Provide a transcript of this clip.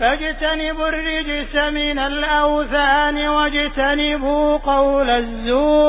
فاجتنبوا الرجس من الأوثان واجتنبوا قول الزور.